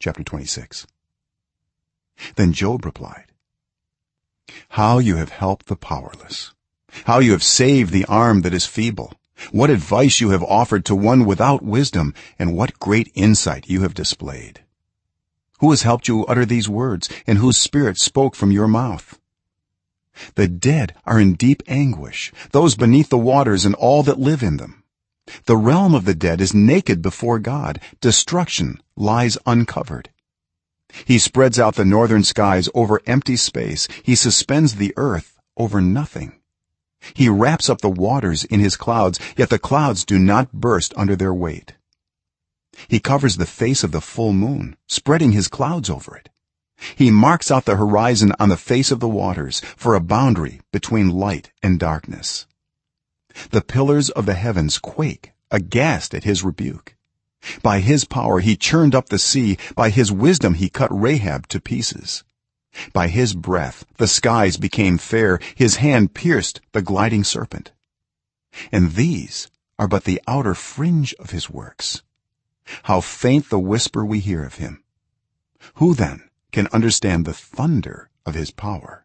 chapter 26 then job replied how you have helped the powerless how you have saved the arm that is feeble what advice you have offered to one without wisdom and what great insight you have displayed. Who has helped you utter these words and whose spirit spoke from your mouth? The dead are in deep anguish those beneath the waters and all that live in them. The realm of the dead is naked before god destruction lies uncovered. He spreads out the northern skies over empty space. He suspends the earth over nothing. He wraps up the waters in his clouds yet the clouds do not burst under their weight. He covers the face of the full moon spreading his clouds over it. He marks out the horizon on the face of the waters for a boundary between light and darkness. The pillars of the heavens quake aghast at his rebuke by his power he churned up the sea. By his wisdom he cut rahab to pieces. By his breath the skies became fair. His hand pierced the gliding serpent. And these are but the outer fringe of his works. How faint the whisper we hear of him. Who then can understand the thunder of his power